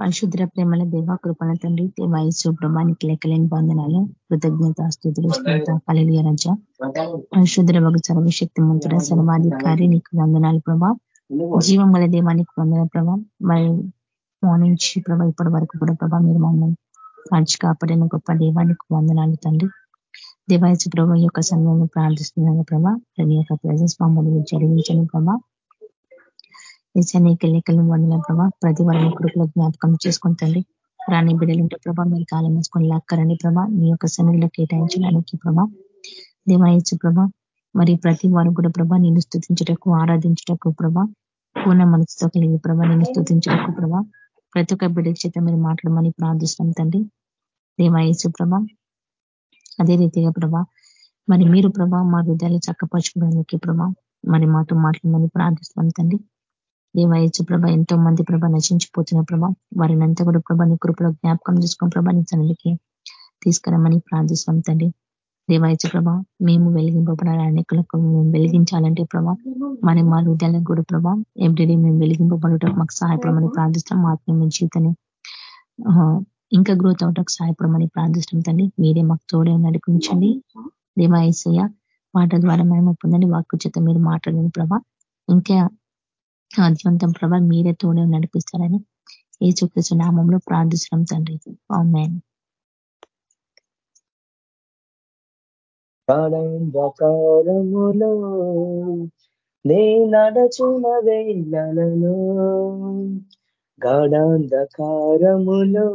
పరిశుద్ర ప్రేమల దేవ కృపణ తండ్రి దేవాయసు ప్రభానికి లెక్కలేని బంధనాలు కృతజ్ఞత స్థుతులు కలిగియ రజ. పరిశుద్ర ఒక సర్వశక్తి మంతుడ సర్వాధికారి నీకు వందనాలు ప్రభా. జీవం గల దేవానికి వందన ప్రభా. మరి నుంచి ప్రభా ఇప్పటి వరకు కూడా ప్రభా మీరు మమ్మల్ని కాల్చి కాపాడిన గొప్ప దేవానికి వందనాలు తండ్రి. దేవాయసు ప్రభా యొక్క సమయంలో ప్రార్థిస్తున్నాను ప్రభా. ప్రతి యొక్క ప్రజెన్స్ మమ్మల్ని జరిగించని ప్రభా. నీకు లెక్కలు వండిన ప్రభా ప్రతి వారిని కొడుకుల జ్ఞాపకం చేసుకుంటండి రాణి బిడ్డలుంటే ప్రభా మీరు కాలం వేసుకొని లాక్కరండి ప్రభా. మీ యొక్క సన్నిధిలో కేటాయించడానికి ప్రభా దేవాయచు ప్రభా. మరి ప్రతి వారు కూడా ప్రభా నేను స్థుతించటకు ఆరాధించటకు ప్రభా పూర్ణ మనసుతో కలిగి ప్రభా నేను స్థుతించటకు ప్రభా. ప్రతి ఒక్క బిడ్డ చేత మీరు మాట్లాడమని ప్రార్థిస్తాం తండ్రి. దేవాయచు ప్రభా. అదే రీతిగా ప్రభా మరి మీరు ప్రభా మా హృదయాలు చక్కపరచుకోవడానికి ప్రభా మరి మాతో మాట్లాడమని ప్రార్థిస్తాం తండ్రి. దేవాయచు ప్రభ ఎంతో మంది ప్రభ నశించిపోతున్న ప్రభ. వారిని అంతా కూడా ప్రభ నీ కృపలో జ్ఞాపకం చేసుకుని ప్రభ నీ సన్నిధికి తీసుకురమ్మని ప్రార్థిస్తాం తండ్రి. దేవాయచ ప్రభ మేము వెలిగింపబడాలి అనేకులకు మేము వెలిగించాలంటే ప్రభా మరి మా హృదయాలకు కూడా ప్రభా ఎవ్రీడే మేము వెలిగింపబడటం మాకు సహాయపడమని ప్రార్థిస్తాం ఆత్మీయ జీవితాన్ని ఇంకా గ్రోత్ అవటకు సహాయపడమని ప్రార్థిస్తాం తండ్రి. మీరే మాకు తోడే నడిపించండి. దేవాయసయ్య మాట ద్వారా మేము పొందండి. వాక్కు చేత మీరు మాట్లాడండి ప్రభా. ఇంకా ఆద్యంతం ప్రభా మీరే తోడే నడిపిస్తారని ఏ చూపించు నామంలో ప్రార్థిస్తున్నాం తండ్రి. ఆమెన్. ప్రాణంధకారములో నే నడచిన వేళలలో గాఢాంధకారములో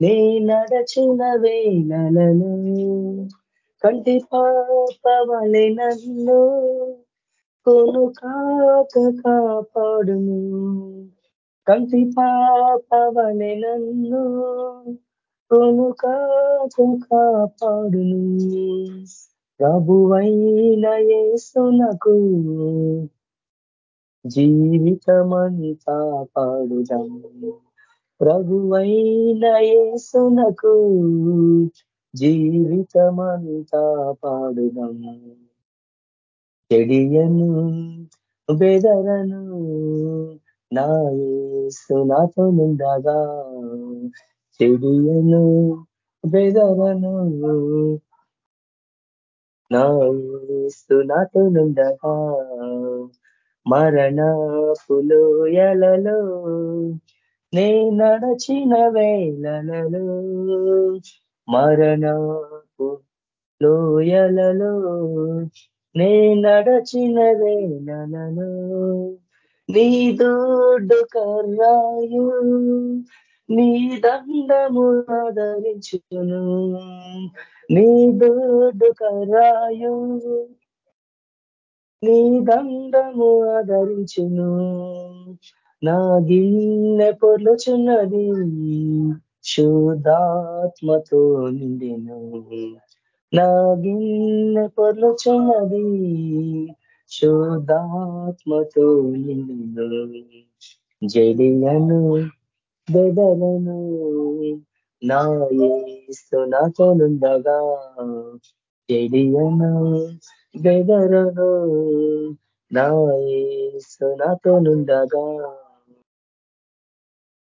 నే నడచున వేళలలో కంటి పాపవలె నన్ను కొను కాక కాపాడును కంటి పాపవని నన్ను కొను కాక కాపాడును ప్రభువైన యేసునకు జీవితమంతా పాడుదాం ప్రభువైన యేసునకు జీవితమంతా పాడుదాం చెడియను బెదరను నా నాతో నిండగా. చెడియను బెదరను నా నాతో నిండగా. మరణ పులోయలలో నే నడచిన వేళలలో. మరణ లోయలలో నే నడచిన వేళలలో నీ దొడ్డు కర్రాయు నీ దండము ఆదరించును నీ దొడ్డు కర్రాయు నీ దండము ఆదరించును. నా గిన్నె పొర్లుచున్నది శుద్ధాత్మతో నిండిను. నా గిన్నె పొర్లుచున్నది శుద్ధాత్మతో నిన్ను. జడియను బెదలను నా ఏసు నాతో నుండగా జడియను బెదరను నా ఏసు నాతో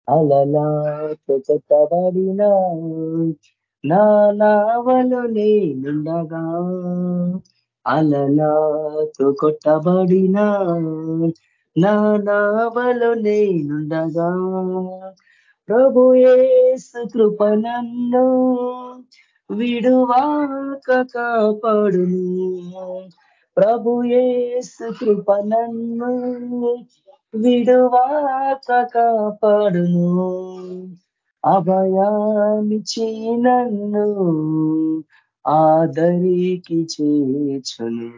అలలా కొత్తబడిన నావలు నేనుండగా అలలాతో కొట్టబడిన నా నావలు నేనుండగా ప్రభు ఏసు కృప నన్ను విడువాక కాపాడును. ప్రభు ఏసు కృప నన్ను విడువాక కాపాడును. అభయామిచి నన్ను ఆదరికి చేర్చును.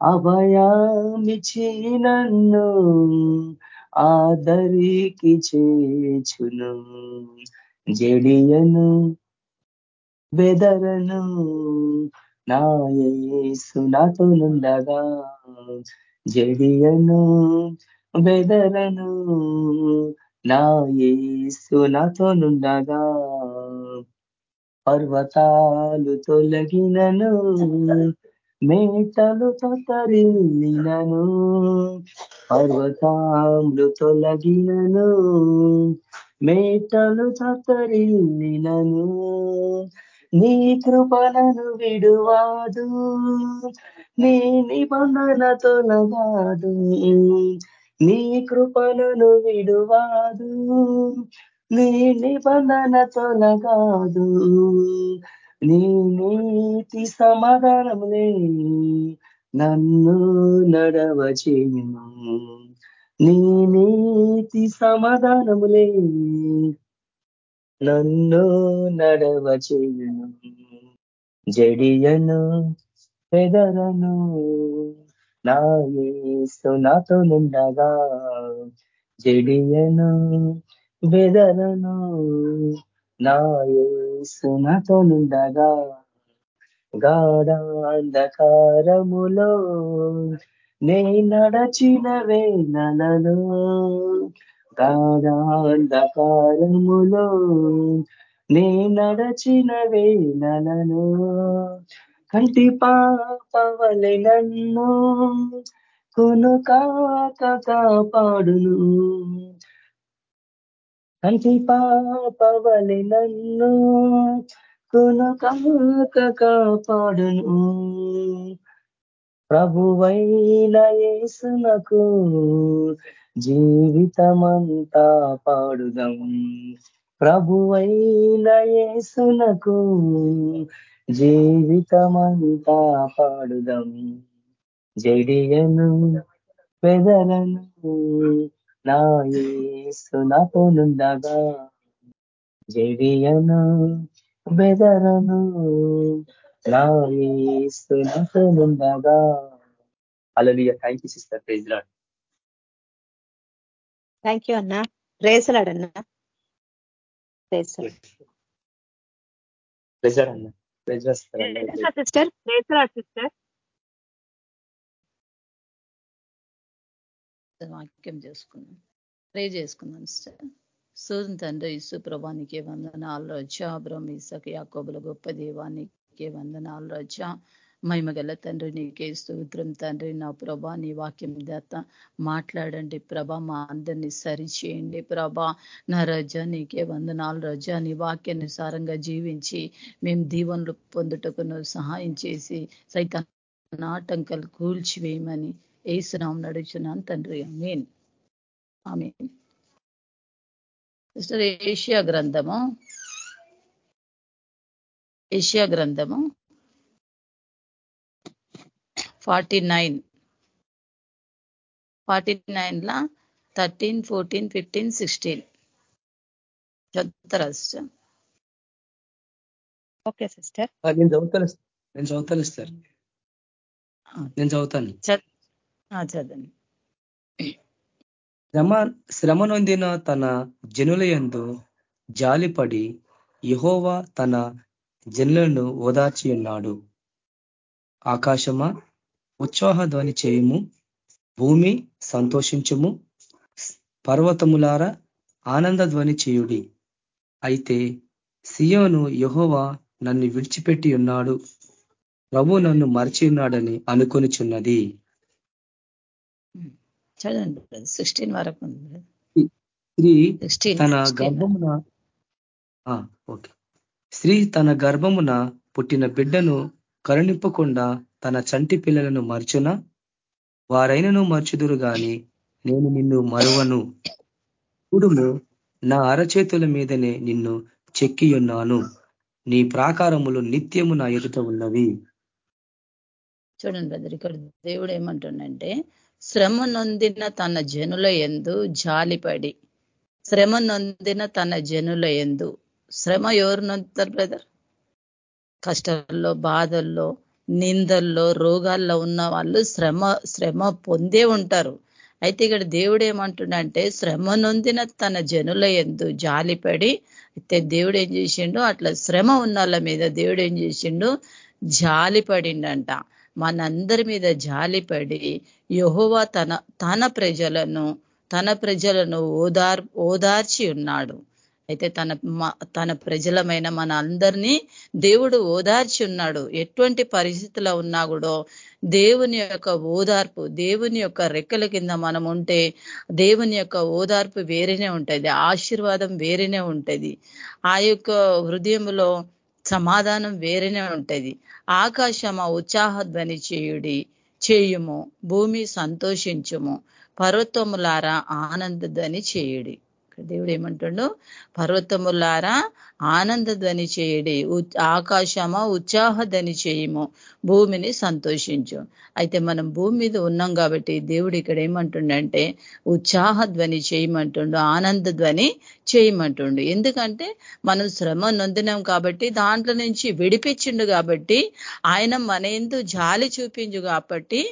అభయామిచి నన్ను ఆదరికి చేచును జడియను బెదరను నాయసు నాతోనుండగా జడియను బెదరను నా ఏసు నాతో నుండగా పర్వతాలు తొలగినను మేటలు తరిలినను పర్వతాలు తొలగినను మేటలు తరిలినను నీ కృపలను విడువాదు నీ నిబంధన తొలగాదు నీ కృపలను విడువాదు నీ నిబంధన తొలగాదు. నీ నీతి సమాధానములే నన్ను నడవచేయును నీ నీతి సమాధానములే నన్ను నడవచేయును జడియను పెదరను నా యేసు నాతో నుండగా జడియను వెదలను నా యేసు నాతో నుండగా గాఢాంధకారములో నే నడచిన వేనలలో గాఢాంధకారములో నే నడచిన వేనలను కంటి పాపవలె నన్ను కొను కాక కాపాడును కంటి పాపవలె నన్ను కొను కాక కాపాడును ప్రభువైన యేసునకు జీవితమంతా పాడుదం ప్రభువైన యేసునకు జీవితమంతా పాడుదం. జడియను పెదలను నా యేసు నాతో నుండగా. జడియను బెదరను నా యేసు నాతో నుండగా. అలలియ thank you sister praise Lord thank you అన్న. ప్రేసలాడన్నా ప్రెజర్ అన్న. ప్రెజర్ సిస్టర్ ప్రేసలాడ్ సిస్టర్? వాక్యం చేసుకున్నాం ప్రే చేసుకున్నాం సిస్టర్. సూర్యుని తండ్రి ఇసు ప్రభానికి వందనాలు. రజా బ్రహ్మీసకి యాకోబుల గొప్ప దేవానికి వందనాలు. రజా మహిమగల తండ్రి నీకే స్తోత్రం తండ్రి. నా ప్రభా నీ వాక్యం దాత మాట్లాడండి ప్రభా మా అందరినీ సరిచేయండి ప్రభా. నా రజ నీకే వందనాలు రజ. నీ వాక్యానుసారంగా జీవించి మేము దీవెనలు పొందుటకు సహాయం చేసి సైతం ఆటంకాలు కూల్చివేయమని ఏసునాం నడుచున్నాను తండ్రి. మీన్ ఆమె ఏషియా గ్రంథము. ఏషియా గ్రంథము. Forty nine. ఫార్టీ నైన్ లా థర్టీన్ ఫోర్టీన్ ఫిఫ్టీన్ సిక్స్టీన్. చదువుతారా సిస్టర్? Okay sister. నేను చదువుతాను నేను చదువుతాను సార్ నేను చదువుతాను. చదండి శ్రమ శ్రమ నొందిన తన జనుల యందు జాలిపడి యహోవా తన జనులను ఓదార్చి ఉన్నాడు ఆకాశమా? ఉత్సాహ ధ్వని చేయుము భూమి సంతోషించుము పర్వతములార ఆనంద ధ్వని చేయుడి. అయితే సియోను యహోవా నన్ను విడిచిపెట్టి ఉన్నాడు ప్రభు నన్ను మరిచి ఉన్నాడని అనుకొనిచున్నది. సిక్స్టీన్ వరకు స్త్రీ తన గర్భమున ఓకే. స్త్రీ తన గర్భమున పుట్టిన బిడ్డను కరుణింపకుండా తన చంటి పిల్లలను మర్చున? వారైనను మర్చుదురు గాని నేను నిన్ను మరువను. చూడుము నా అరచేతుల మీదనే నిన్ను చెక్కియున్నాను. నీ ప్రాకారములు నిత్యము నా ఎదుట ఉన్నవి. చూడండి బ్రదర్ ఇక్కడ దేవుడు ఏమంటుండంటే శ్రమ నొందిన తన జనుల ఎందు జాలిపడి శ్రమ నొందిన తన జనుల ఎందు శ్రమ ఎవరు నొందుతారు బ్రదర్ కష్టాల్లో బాధల్లో నిందల్లో రోగాల్లో ఉన్న వాళ్ళు శ్రమ శ్రమ పొందే ఉంటారు. అయితే ఇక్కడ దేవుడు ఏమంటుండంటే శ్రమ నొందిన తన జనుల ఎందు జాలిపడి అయితే దేవుడు ఏం చేసిండు? అట్లా శ్రమ ఉన్న వాళ్ళ మీద దేవుడు ఏం చేసిండు? జాలిపడిండంట. మనందరి మీద జాలిపడి యహోవా తన తన ప్రజలను తన ప్రజలను ఓదార్ ఓదార్చి ఉన్నాడు. అయితే తన తన ప్రజలమైన మన అందరినీ దేవుడు ఓదార్చి ఉన్నాడు. ఎటువంటి పరిస్థితిలో ఉన్నా కూడా దేవుని యొక్క ఓదార్పు దేవుని యొక్క రెక్కల కింద మనం ఉంటే దేవుని యొక్క ఓదార్పు వేరేనే ఉంటుంది ఆశీర్వాదం వేరేనే ఉంటుంది ఆ యొక్క హృదయంలో సమాధానం వేరేనే ఉంటది. ఆకాశమ ఉత్సాహధ్వని చేయుడి చేయుము భూమి సంతోషించుము పర్వతములారా ఆనందధ్వని చేయుడి. దేవుడు ఏమంటుండో? పర్వతములారా ఆనందధ్వని చేయడి ఆకాశమ ఉత్సాహధ్వని చేయము భూమిని సంతోషించు. అయితే మనం భూమి మీద ఉన్నాం కాబట్టి దేవుడు ఇక్కడ ఏమంటుండంటే ఉత్సాహ ధ్వని చేయమంటుండు ఆనంద ధ్వని చేయమంటుండు. ఎందుకంటే మనం శ్రమ నొందినాం కాబట్టి దాంట్లో నుంచి విడిపించిండు కాబట్టి ఆయన మన ఎందు జాలి చూపించు కాబట్టి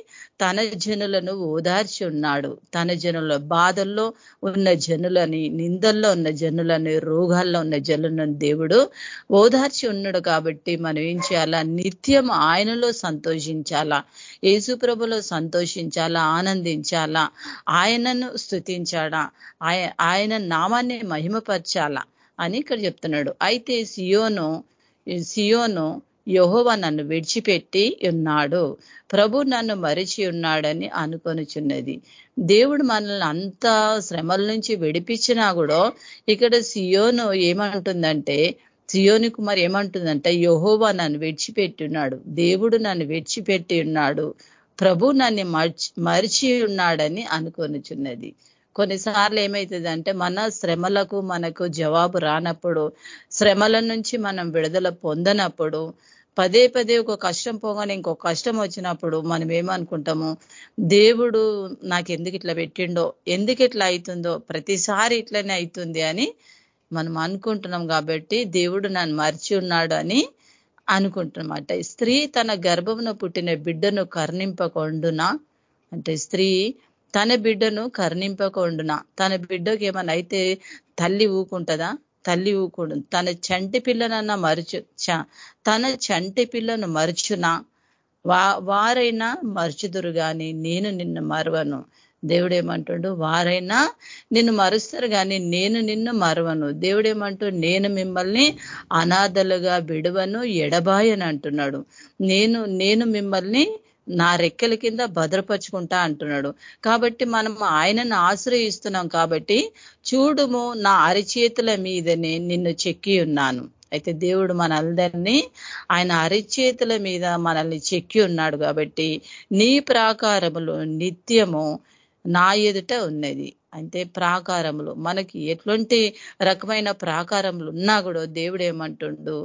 తన జనులను ఓదార్చి ఉన్నాడు తన జనుల బాధల్లో ఉన్న జనులని నిందల్లో ఉన్న జనులని రోగాల్లో ఉన్న జలున్న దేవుడు ఓదార్చి ఉన్నాడు కాబట్టి మనం ఏం చేయాలా? నిత్యం ఆయనలో సంతోషించాలా? ఏసుప్రభులో సంతోషించాలా? ఆనందించాలా? ఆయనను స్థుతించాడా ఆయన నామాన్ని మహిమపరచాలా? అని ఇక్కడ చెప్తున్నాడు. అయితే సియోను సియోను యహోవ నన్ను విడిచిపెట్టి ఉన్నాడు. ప్రభు నన్ను మరిచి ఉన్నాడని అనుకొనుచున్నది. దేవుడు మనల్ని అంత శ్రమల నుంచి విడిపించినా కూడా ఇక్కడ సియోను ఏమంటుందంటే సియోని కుమార్ ఏమంటుందంటే యహోవా నన్ను విడిచిపెట్టి ఉన్నాడు. దేవుడు నన్ను విడిచిపెట్టి ఉన్నాడు. ప్రభు నన్ను మర్చి మరిచి ఉన్నాడని అనుకొనిచున్నది. కొన్నిసార్లు ఏమవుతుందంటే మన శ్రమలకు మనకు జవాబు రానప్పుడు శ్రమల నుంచి మనం విడుదల పొందనప్పుడు పదే పదే ఒక కష్టం పోగానే ఇంకో కష్టం వచ్చినప్పుడు మనం ఏమనుకుంటాము దేవుడు నాకు ఎందుకు ఇట్లా పెట్టిండో ఎందుకు ఇట్లా అవుతుందో ప్రతిసారి ఇట్లనే అవుతుంది అని మనం అనుకుంటున్నాం కాబట్టి దేవుడు నన్ను మర్చి ఉన్నాడు అని అనుకుంటున్నమాట. స్త్రీ తన గర్భమున పుట్టిన బిడ్డను కర్ణింపకొండునా అంటే స్త్రీ తన బిడ్డను కర్ణింపకొండునా? తన బిడ్డకి ఏమైనా అయితే తల్లి ఊకుంటుందా? తల్లి ఊకుడు. తన చంటి పిల్లనన్నా మరుచు తన చంటి పిల్లను మరుచునా? వా వారైనా మరుచుదురు గాని నేను నిన్ను మరవను. దేవుడేమంటుండు? వారైనా నిన్ను మరుస్తారు కానీ నేను నిన్ను మరవను. దేవుడేమంటూ? నేను మిమ్మల్ని అనాథలుగా విడవను ఎడబాయని అంటున్నాడు నేను నేను మిమ్మల్ని నా రెక్కల కింద భద్రపరుచుకుంటా అంటున్నాడు. కాబట్టి మనం ఆయనను ఆశ్రయిస్తున్నాం కాబట్టి చూడుము నా అరిచేతుల మీదనే నిన్ను చెక్కి ఉన్నాను. అయితే దేవుడు మనందరినీ ఆయన అరిచేతుల మీద మనల్ని చెక్కి ఉన్నాడు కాబట్టి నీ ప్రాకారములు నిత్యము నా ఎదుట ఉన్నది. అంటే ప్రాకారములు మనకి ఎటువంటి రకమైన ప్రాకారములు ఉన్నా కూడా దేవుడు ఏమంటుండు?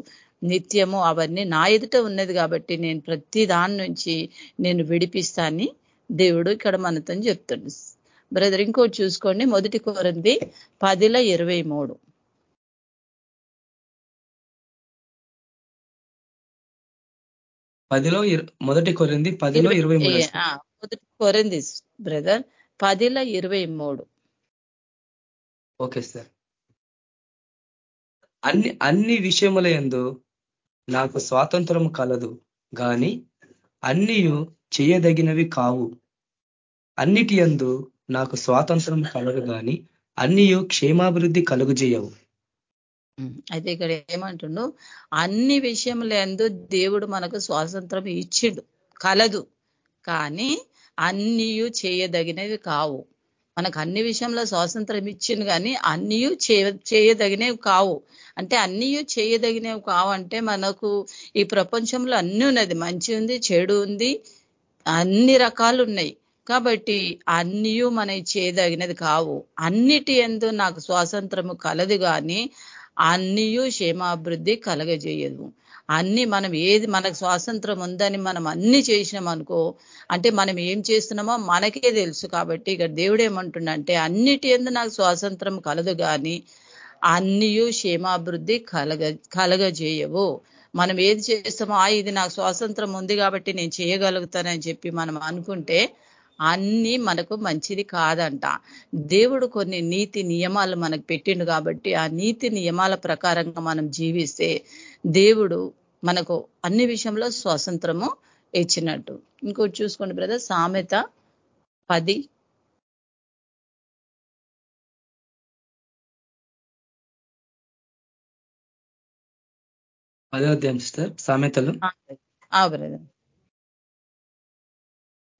నిత్యము అవన్నీ నా ఎదుట ఉన్నది కాబట్టి నేను ప్రతి దాని నుంచి నేను విడిపిస్తాన్ని దేవుడు ఇక్కడ మనతో చెప్తుండు. బ్రదర్ ఇంకోటి చూసుకోండి. మొదటి కోరంది పదిల ఇరవై మూడు. పదిలో మొదటి కొరింది పదిలో ఇరవై మూడు. మొదటి కొరింది బ్రదర్ పదిల ఇరవై మూడు. ఓకే సార్ అన్ని అన్ని విషయముల ఎందు నాకు స్వాతంత్రం కలదు కానీ అన్నీ చేయదగినవి కావు. అన్నిటి అందు నాకు స్వాతంత్రం కలదు గాని అన్ని క్షేమాభివృద్ధి కలుగుజేయవు అయితే ఇక్కడ ఏమంటుండు? అన్ని విషయంలో దేవుడు మనకు స్వాతంత్రం ఇచ్చిండు కలదు కానీ అన్నీ చేయదగినవి కావు. మనకు అన్ని విషయంలో స్వాతంత్రం ఇచ్చింది కానీ అన్నీ చేయదగినవి కావు. అంటే అన్నీ చేయదగినవి కావు అంటే మనకు ఈ ప్రపంచంలో అన్నీ ఉన్నది. మంచి ఉంది చెడు ఉంది అన్ని రకాలు ఉన్నాయి. కాబట్టి అన్నీ మన చేయదగినది కావు. అన్నిటి ఎందు నాకు స్వాతంత్రము కలదు కానీ అన్నీ క్షేమాభివృద్ధి కలగజేయదు. అన్ని మనం ఏది మనకు స్వాతంత్రం ఉందని మనం అన్ని చేసినాం అనుకో అంటే మనం ఏం చేస్తున్నామో మనకే తెలుసు కాబట్టి ఇక దేవుడు ఏమంటుండంటే అన్నిటి ఎందు నాకు స్వాతంత్రం కలదు కానీ అన్నీ క్షేమాభివృద్ధి కలగ కలగజేయవు. మనం ఏది చేస్తామో ఆ ఇది నాకు స్వాతంత్రం ఉంది కాబట్టి నేను చేయగలుగుతానని చెప్పి మనం అనుకుంటే అన్ని మనకు మంచిది కాదంట. దేవుడు కొన్ని నీతి నియమాలు మనకు పెట్టిండు కాబట్టి ఆ నీతి నియమాల ప్రకారంగా మనం జీవిస్తే దేవుడు మనకు అన్ని విషయంలో స్వాతంత్రము ఇచ్చినట్టు. ఇంకోటి చూసుకోండి బ్రదర్ సామెత పది. పదో అధ్యాయం సిస్టర్ సామెతలు. బ్రదర్.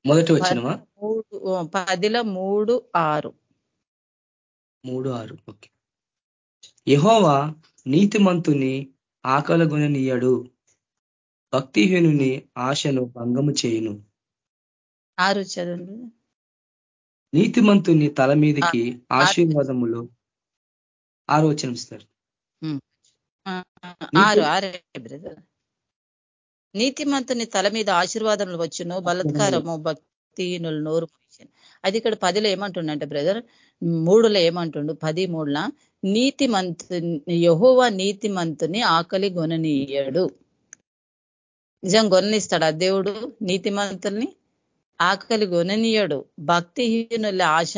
మొదటి వచ్చినమా మూడు పదిలో మూడు ఆరు. మూడు ఆరు. ఓకే. యహోవా నీతిమంతుని ఆకలగొననీయడు. భక్తిహీనుని ఆశను భంగము చేయును. ఆరు చదువు నీతిమంతుని తల మీదకి ఆశీర్వాదములు. ఆరు వచ్చిన సార్. ఆరు ఆరే బ్రదర్. నీతిమంతుని తల మీద ఆశీర్వాదములు వచ్చును బలత్కారము భక్తిహీనులు నోరు అది ఇక్కడ పదిలో ఏమంటుండంటే బ్రదర్ మూడులో ఏమంటుండు? పది మూడుల నీతిమంతు యహోవా నీతిమంతుని ఆకలి గొననీయడు. నిజం గొననిస్తాడు ఆ దేవుడు? నీతిమంతుల్ని ఆకలి గొననీయడు. భక్తిహీనుల ఆశ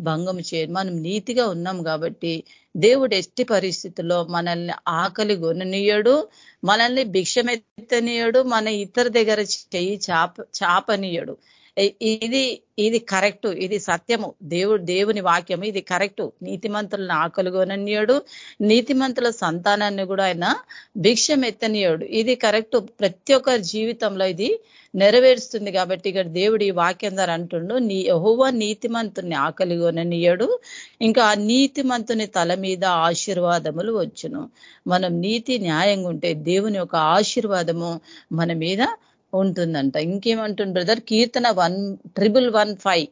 భంగం చేయడు. మనం నీతిగా ఉన్నాం కాబట్టి దేవుడు ఎట్టి పరిస్థితుల్లో మనల్ని ఆకలి గొననీయడు మనల్ని భిక్షమెత్తనీయడు మన ఇతర దగ్గర చెయ్యి చాప చాపనీయడు. ఇది ఇది కరెక్ట్ ఇది సత్యము. దేవుడు దేవుని వాక్యము ఇది కరెక్ట్. నీతిమంతులను ఆకలుగొననీయడు నీతిమంతుల సంతానాన్ని కూడా ఆయన భిక్షం ఎత్తనీయడు ఇది కరెక్ట్. ప్రతి ఒక్కరి జీవితంలో ఇది నెరవేరుస్తుంది కాబట్టి ఇక్కడ దేవుడు ఈ వాక్యం ద్వారా అంటుండు నీ యహోవ నీతిమంతుని ఆకలిగొననీయడు ఇంకా ఆ నీతిమంతుని తల మీద ఆశీర్వాదములు వచ్చును. మనం నీతి న్యాయంగా ఉంటే దేవుని యొక్క ఆశీర్వాదము మన మీద ఉంటుందంట. ఇంకేమంటుంది బ్రదర్? కీర్తన వన్ ట్రిపుల్ వన్ ఫైవ్.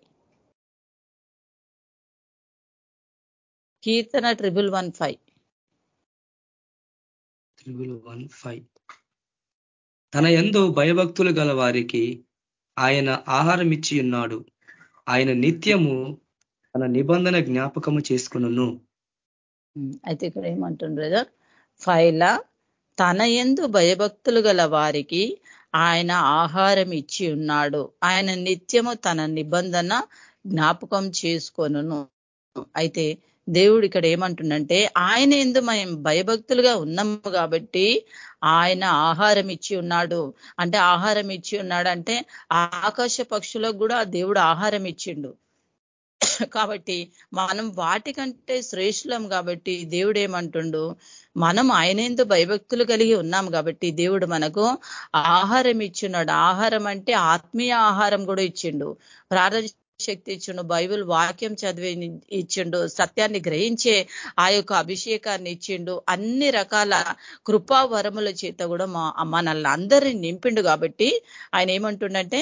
కీర్తన triple one five. Triple one five. తన ఎందు భయభక్తులు గల వారికి ఆయన ఆహారం ఇచ్చి ఉన్నాడు. ఆయన నిత్యము తన నిబంధన జ్ఞాపకము చేసుకును అయితే ఇక్కడ ఏమంటుంది బ్రదర్? ఫైలా? తన ఎందు భయభక్తులు గల వారికి ఆయన ఆహారం ఇచ్చి ఉన్నాడు. ఆయన నిత్యము తన నిబంధన జ్ఞాపకం చేసుకొను అయితే దేవుడు ఇక్కడ ఏమంటుండంటే ఆయన ఎందు మేము భయభక్తులుగా ఉన్నాము కాబట్టి ఆయన ఆహారం ఇచ్చి ఉన్నాడు. అంటే ఆహారం ఇచ్చి ఉన్నాడు అంటే ఆకాశ పక్షులకు కూడా దేవుడు ఆహారం ఇచ్చిండు. కాబట్టి మనం వాటికంటే శ్రేష్ఠులం కాబట్టి దేవుడు ఏమంటుండు మనం ఆయనేందు భయభక్తులు కలిగి ఉన్నాం కాబట్టి దేవుడు మనకు ఆహారం ఇచ్చున్నాడు. ఆహారం అంటే ఆత్మీయ ఆహారం కూడా ఇచ్చిండు. ప్రార్థన శక్తి ఇచ్చిండు బైబిల్ వాక్యం చదివి ఇచ్చిండు సత్యాన్ని గ్రహించే ఆ యొక్క అభిషేకాన్ని ఇచ్చిండు. అన్ని రకాల కృపావరముల చేత కూడా మా మనల్ని అందరినీ నింపిండు కాబట్టి ఆయన ఏమంటుండంటే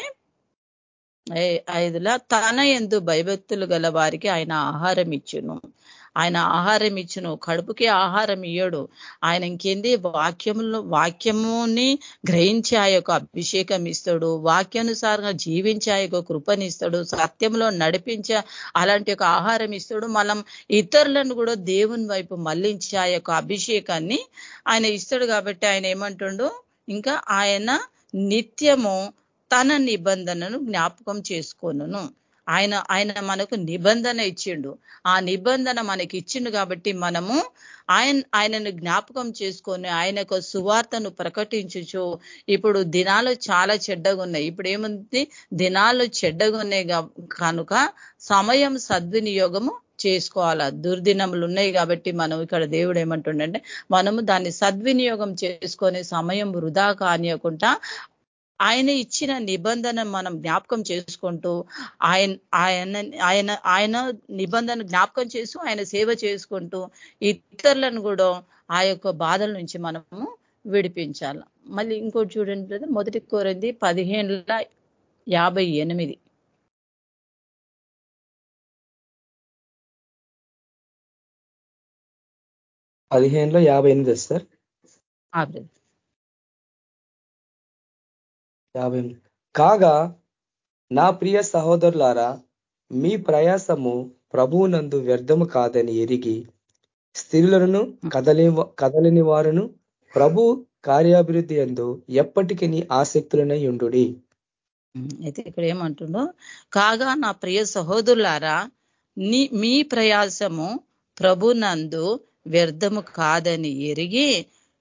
ఐదులా తన ఎందు భయభక్తులు గల వారికి ఆయన ఆహారం ఇచ్చును. ఆయన ఆహారం ఇచ్చును కడుపుకి ఆహారం ఇయ్యడు. ఆయన ఇంకేంది? వాక్యంలో వాక్యముని గ్రహించి ఆ యొక్క అభిషేకం ఇస్తాడు. వాక్యానుసారంగా జీవించి ఆ యొక్క కృపనిస్తాడు సత్యంలో నడిపించే అలాంటి యొక్క ఆహారం ఇస్తాడు. మనం ఇతరులను కూడా దేవుని వైపు మళ్ళించి ఆ యొక్క అభిషేకాన్ని ఆయన ఇస్తాడు కాబట్టి ఆయన ఏమంటుండు? ఇంకా ఆయన నిత్యము తన నిబంధనను జ్ఞాపకం చేసుకోను ఆయన ఆయన మనకు నిబంధన ఇచ్చిండు. ఆ నిబంధన మనకి ఇచ్చిండు కాబట్టి మనము ఆయన ఆయనను జ్ఞాపకం చేసుకొని ఆయనకు సువార్తను ప్రకటించుచు ఇప్పుడు దినాలు చాలా చెడ్డగా ఉన్నాయి. ఇప్పుడు ఏముంది? దినాలు చెడ్డగా ఉన్నాయి కనుక సమయం సద్వినియోగము చేసుకోవాలా? దుర్దినములు ఉన్నాయి కాబట్టి మనం ఇక్కడ దేవుడు ఏమంటుండంటే మనము దాన్ని సద్వినియోగం చేసుకొని సమయం వృధా కానియకుండా ఆయన ఇచ్చిన నిబంధన మనం జ్ఞాపకం చేసుకుంటూ ఆయన ఆయన ఆయన ఆయన నిబంధన జ్ఞాపకం చేస్తూ ఆయన సేవ చేసుకుంటూ ఇతరులను కూడా ఆ యొక్క బాధల నుంచి మనము విడిపించాల. మళ్ళీ ఇంకోటి చూడండి మొదటి కోరింది పదిహేనుల యాభై ఎనిమిది. పదిహేనులో యాభై ఎనిమిది సార్. యాభై కాగా నా ప్రియ సహోదరులారా మీ ప్రయాసము ప్రభువునందు వ్యర్థము కాదని ఎరిగి స్త్రీలను కదలి కదలని వారును ప్రభు కార్యాభివృద్ధి ఎందు ఎప్పటికీ ఆసక్తులనై ఉండు అయితే ఇక్కడ ఏమంటుండో కాగా నా ప్రియ సహోదరులారా నీ మీ ప్రయాసము ప్రభునందు వ్యర్థము కాదని ఎరిగి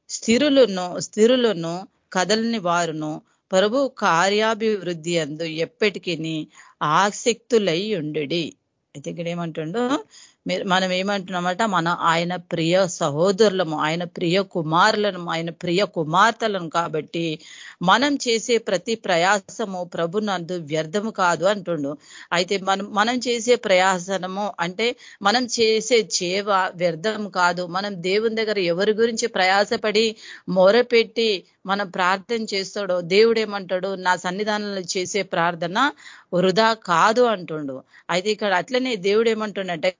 స్థిరులను స్థిరులను కదలని వారును ప్రభు కార్యాభివృద్ధి అందు ఎప్పటికీ ఆసక్తులై ఉండు అయితే ఇక్కడ ఏమంటుండో మనం ఏమంటున్నామంట మన ఆయన ప్రియ సహోదరులము ఆయన ప్రియ కుమారులను ఆయన ప్రియ కుమార్తెలను కాబట్టి మనం చేసే ప్రతి ప్రయాసము ప్రభునందు వ్యర్థము కాదు అంటుండు. అయితే మనం మనం చేసే ప్రయాసనము అంటే మనం చేసే చేవ వ్యర్థం కాదు. మనం దేవుని దగ్గర ఎవరి గురించి ప్రయాసపడి మొరపెట్టి మనం ప్రార్థన చేస్తాడో దేవుడు ఏమంటాడు నా సన్నిధానంలో చేసే ప్రార్థన వృధా కాదు అంటుండు. అయితే ఇక్కడ అట్లనే దేవుడు ఏమంటుండంటే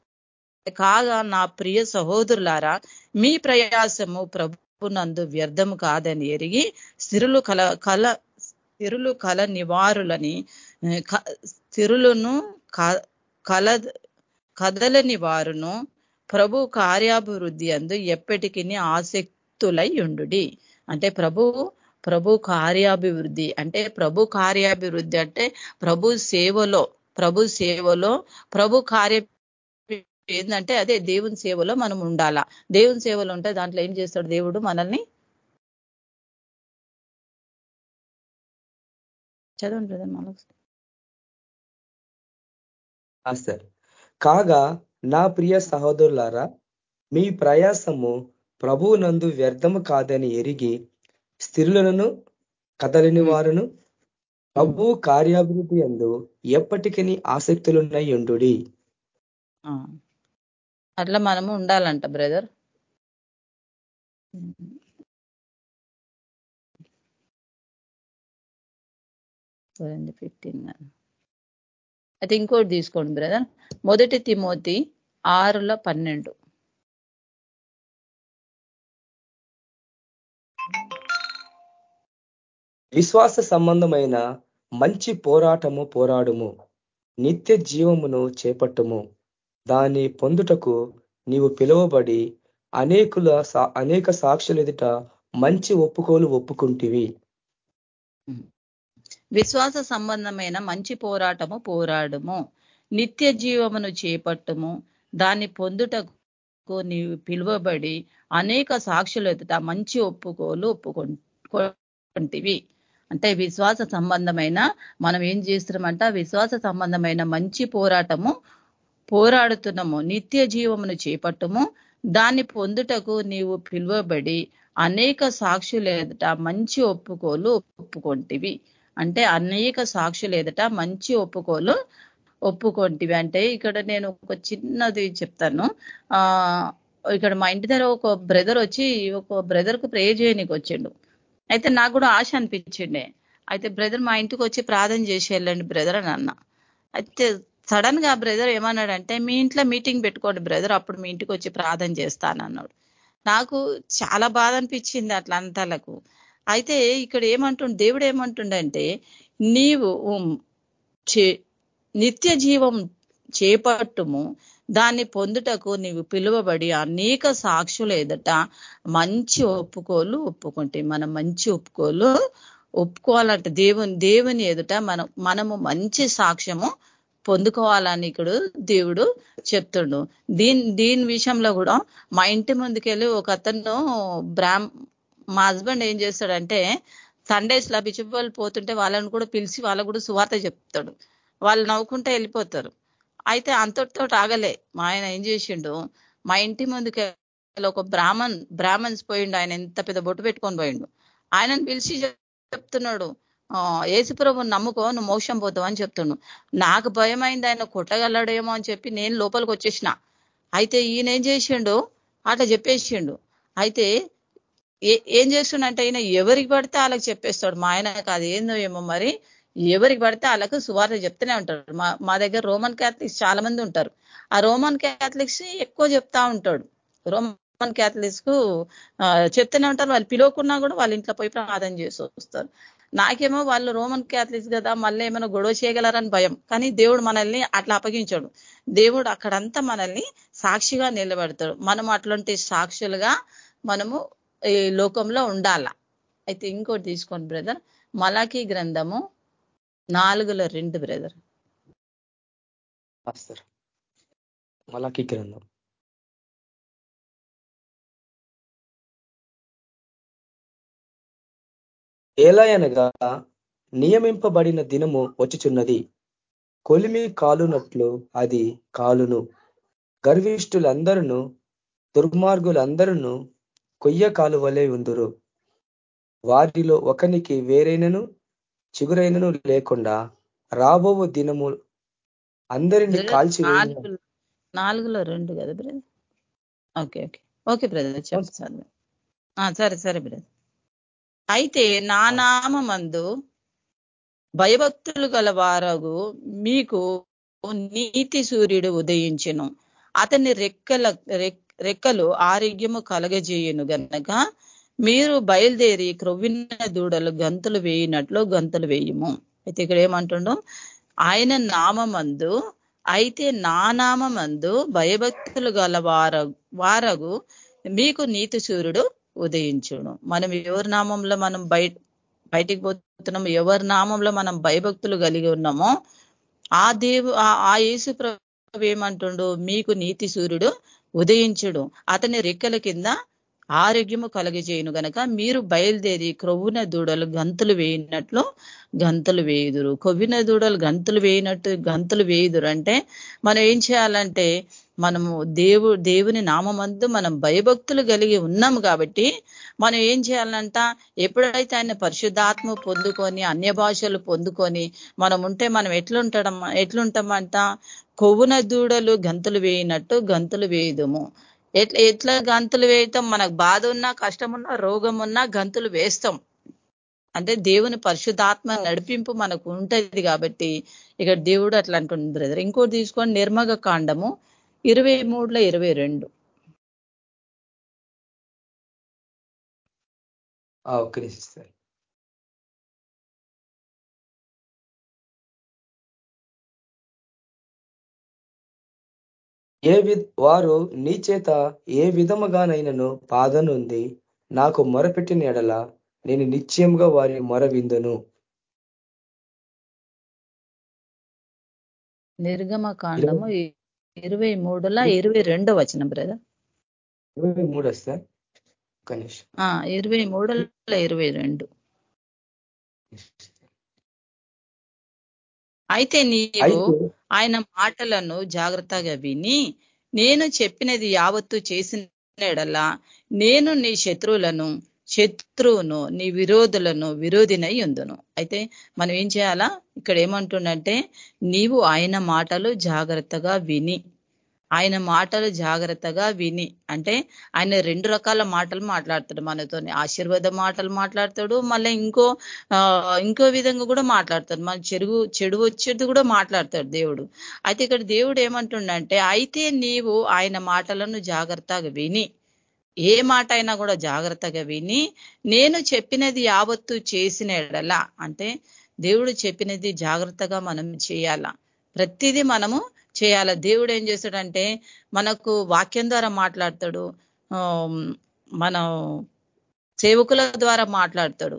కాగా నా ప్రియ సహోదరులారా? మీ ప్రయాసము ప్రభునందు వ్యర్థము కాదని ఎరిగి స్థిరులు కల కల స్థిరులు కల నివారులని స్థిరులను కల కదలని వారును ప్రభు కార్యాభివృద్ధి అందు ఎప్పటికీ ఆసక్తులై ఉండు అంటే ప్రభు ప్రభు కార్యాభివృద్ధి అంటే ప్రభు కార్యాభివృద్ధి అంటే ప్రభు సేవలో ప్రభు సేవలో ప్రభు కార్య ఏంటంటే అదే దేవుని సేవలో మనం ఉండాలా. దేవుని సేవలో ఉంటే దాంట్లో ఏం చేస్తాడు దేవుడు మనల్ని? చదవండి బ్రదర్ సార్ కాగా నా ప్రియ సహోదరులారా మీ ప్రయాసము ప్రభువు నందు వ్యర్థము కాదని ఎరిగి స్థిరులను కదలిని వారును ప్రభు కార్యాభివృద్ధి అందు ఎప్పటికీ ఆసక్తులున్నై ఉండు అట్లా మనము ఉండాలంట బ్రదర్. ఫిఫ్టీన్ అయితే ఇంకోటి తీసుకోండి బ్రదర్. మొదటి తిమోతి ఆరుల పన్నెండు. విశ్వాస సంబంధమైన మంచి పోరాటము పోరాడుము. నిత్య జీవమును చేపట్టుము. దాన్ని పొందుటకు నీవు పిలువబడి అనేకుల అనేక సాక్షులు ఎదుట మంచి ఒప్పుకోలు ఒప్పుకుంటివి. విశ్వాస సంబంధమైన మంచి పోరాటము పోరాడము. నిత్య జీవమును చేపట్టము. దాన్ని పొందుటకు నీవు పిలువబడి అనేక సాక్షులు ఎదుట మంచి ఒప్పుకోలు ఒప్పుకుంటివి. అంటే విశ్వాస సంబంధమైన మనం ఏం చేస్తున్నామంట విశ్వాస సంబంధమైన మంచి పోరాటము పోరాడుతున్నాము నిత్య జీవమును చేపట్టము. దాన్ని పొందుటకు నీవు పిలువబడి అనేక సాక్షులు ఎదుట మంచి ఒప్పుకోలు ఒప్పుకొంటివి. అంటే అనేక సాక్షులు ఎదుట మంచి ఒప్పుకోలు ఒప్పుకొంటివి. అంటే ఇక్కడ నేను ఒక చిన్నది చెప్తాను. ఆ ఇక్కడ మా ఇంటి దగ్గర ఒక బ్రదర్ వచ్చి ఒక బ్రదర్కు ప్రే చేయనికి వచ్చిండు. అయితే నాకు కూడా ఆశ అనిపించిండే. అయితే బ్రదర్ మా ఇంటికి వచ్చి ప్రార్థన చేసి వెళ్ళండి బ్రదర్ అని అన్న. అయితే సడన్గా బ్రదర్ ఏమన్నాడంటే మీ ఇంట్లో మీటింగ్ పెట్టుకోండి బ్రదర్ అప్పుడు మీ ఇంటికి వచ్చి ప్రార్థన చేస్తానన్నాడు నాకు చాలా బాధ అనిపించింది అట్లా అంతలకు. అయితే ఇక్కడ ఏమంటుండ దేవుడు ఏమంటుండంటే నీవు నిత్య జీవం చేపట్టుము దాన్ని పొందుటకు నీవు పిలువబడి అనేక సాక్షులు ఎదుట మంచి ఒప్పుకోలు ఒప్పుకుంటే మనం మంచి ఒప్పుకోలు ఒప్పుకోవాలంటే దేవుని దేవుని ఎదుట మనం మనము మంచి సాక్ష్యము పొందుకోవాలని ఇక్కడ దేవుడు చెప్తుండు. దీని దీని విషయంలో కూడా మా ఇంటి ముందుకెళ్ళి ఒక అతను బ్రాహ్మ మా హస్బెండ్ ఏం చేస్తాడంటే సండేస్ లా బిచువల్ పోతుంటే వాళ్ళని కూడా పిలిచి వాళ్ళకు కూడా సువార్త చెప్తాడు. వాళ్ళు నవ్వుకుంటే వెళ్ళిపోతారు. అయితే అంతటితో ఆగలే. మా ఆయన ఏం చేసిండు మా ఇంటి ముందుకు ఒక బ్రాహ్మణ్ బ్రాహ్మణ్స్ పోయిండు. ఆయన ఎంత పెద్ద బొట్టు పెట్టుకొని పోయిండు. ఆయనను పిలిచి చెప్తున్నాడు ఏసుప్రభు నమ్ముకో నువ్వు మోక్షం పోతావు అని చెప్తుండు. నాకు భయమైంది ఆయన కొట్టగలడేమో అని చెప్పి నేను లోపలికి వచ్చేసిన. అయితే ఈయన ఏం చేసిండు? అట్లా చెప్పేసిండు. అయితే ఏం చేస్తుండంటే ఈయన ఎవరికి పడితే వాళ్ళకి చెప్పేస్తాడు. మా ఆయన కాదు ఏందో ఏమో మరి. ఎవరికి పడితే వాళ్ళకు సువార్త చెప్తూనే ఉంటాడు. మా మా దగ్గర రోమన్ క్యాథలిక్స్ చాలా మంది ఉంటారు. ఆ రోమన్ క్యాథలిక్స్ ఎక్కువ చెప్తా ఉంటాడు. రోమన్ క్యాథలిక్స్కు చెప్తూనే ఉంటారు. వాళ్ళు పిలువకున్నా కూడా వాళ్ళ ఇంట్లో పోయి ప్రార్థన చేసి వస్తారు. నాకేమో వాళ్ళు రోమన్ క్యాథలిక్స్ కదా మళ్ళీ ఏమైనా గొడవ చేయగలరని భయం. కానీ దేవుడు మనల్ని అట్లా అప్పగించాడు. దేవుడు అక్కడంతా మనల్ని సాక్షిగా నిలబెడతాడు. మనం అట్లాంటి సాక్షులుగా మనము ఈ లోకంలో ఉండాల? అయితే ఇంకోటి తీసుకోండి బ్రదర్. మలాఖీ గ్రంథము నాలుగులో రెండు బ్రదర్. మలాఖీ గ్రంథం. ఏలాయనగా నియమింపబడిన దినము వచ్చుచున్నది. కొలిమి కాలునట్లు అది కాలును. గర్విష్ఠులందరూ దుర్మార్గులందరూ కొయ్య కాలువలే ఉందురు. వారిలో ఒకనికి వేరైనను చిగురైనను లేకుండా రాబో దినము అందరిని కాల్చి నాలుగులో రెండు కదా brother? Okay okay. Okay brother చెప్తాను సరే సరే బ్రదర్. అయితే నా నామందు భయభక్తులు గల వారగు మీకు నీతి సూర్యుడు ఉదయించును. అతని రెక్కల రెక్కలు ఆరోగ్యము కలగజేయును గనక మీరు బయలుదేరి క్రొవ్విన దూడలు గంతులు వేయినట్లు గంతులు వేయము. అయితే ఇక్కడ ఏమంటుండో? ఆయన నామందు అయితే నా నామందు భయభక్తులు గల వార వారగు మీకు నీతి సూర్యుడు ఉదయించును. మనం ఎవరి నామంలో మనం బయట బయటికి పోతున్నాం ఎవరి నామంలో మనం భయభక్తులు కలిగి ఉన్నామో ఆ దేవు ఆ యేసు ప్రభు ఏమంటుండు మీకు నీతి సూర్యుడు ఉదయించుడు. అతని రెక్కల కింద ఆరోగ్యము కలగజేయును గనక మీరు బయలుదేరి క్రొవ్వున దూడలు గంతులు వేయినట్లు గంతులు వేయుదురు. కొవ్విన దూడలు గంతులు వేయినట్టు గంతులు వేయుదురు అంటే మనం ఏం చేయాలంటే మనము దేవు దేవుని నామందు మనం భయభక్తులు కలిగి ఉన్నాం కాబట్టి మనం ఏం చేయాలంట ఎప్పుడైతే ఆయన పరిశుద్ధాత్మ పొందుకొని అన్య భాషలు పొందుకొని మనం ఉంటే మనం ఎట్లుంటడం ఎట్లుంటామంట? కొవ్వున దూడలు గంతులు వేయినట్టు గంతులు వేయుదుము. ఎట్లా ఎట్లా గంతులు వేయటం? మనకు బాధ ఉన్నా కష్టం ఉన్నా రోగం ఉన్నా గంతులు వేస్తాం. అంటే దేవుని పరిశుద్ధాత్మ నడిపింపు మనకు ఉంటది కాబట్టి ఇక్కడ దేవుడు అట్లా అంటుంది బ్రదర్. ఇంకోటి తీసుకొని నిర్మగ కాండము ఇరవై మూడులో ఇరవై రెండు. ఒక్క ఏ వారు నీ చేత ఏ విధముగానైనను బాధనుంది నాకు మొరపెట్టిన ఎడల నేను నిశ్చయంగా వారి మొర విందును. నిర్గమ కాండము ఇరవై మూడుల ఇరవై రెండో వచ్చిన బ్రదర్. ఇరవై మూడు వస్తా? ఇరవై మూడుల ఇరవై రెండు. అయితే నీవు ఆయన మాటలను జాగ్రత్తగా విని నేను చెప్పినది యావత్తు చేసినడలా నేను నీ శత్రువులను శత్రువును నీ విరోధులను విరోధినై ఉందును. అయితే మనం ఏం చేయాలా? ఇక్కడ ఏమంటుండంటే నీవు ఆయన మాటలు జాగ్రత్తగా విని ఆయన మాటలు జాగ్రత్తగా విని అంటే ఆయన రెండు రకాల మాటలు మాట్లాడతాడు మనతో ఆశీర్వాద మాటలు మాట్లాడతాడు మళ్ళీ ఇంకో ఇంకో విధంగా కూడా మాట్లాడతాడు. మన చెరువు చెడు వచ్చేది కూడా మాట్లాడతాడు దేవుడు. అయితే ఇక్కడ దేవుడు ఏమంటుండంటే అయితే నీవు ఆయన మాటలను జాగ్రత్తగా విని ఏ మాట అయినా కూడా జాగ్రత్తగా విని నేను చెప్పినది యావత్తు చేసిన ఎడలా అంటే దేవుడు చెప్పినది జాగ్రత్తగా మనం చేయాలా? ప్రతిదీ మనము చేయాల? దేవుడు ఏం చేస్తాడంటే మనకు వాక్యం ద్వారా మాట్లాడతాడు. మన సేవకుల ద్వారా మాట్లాడతాడు.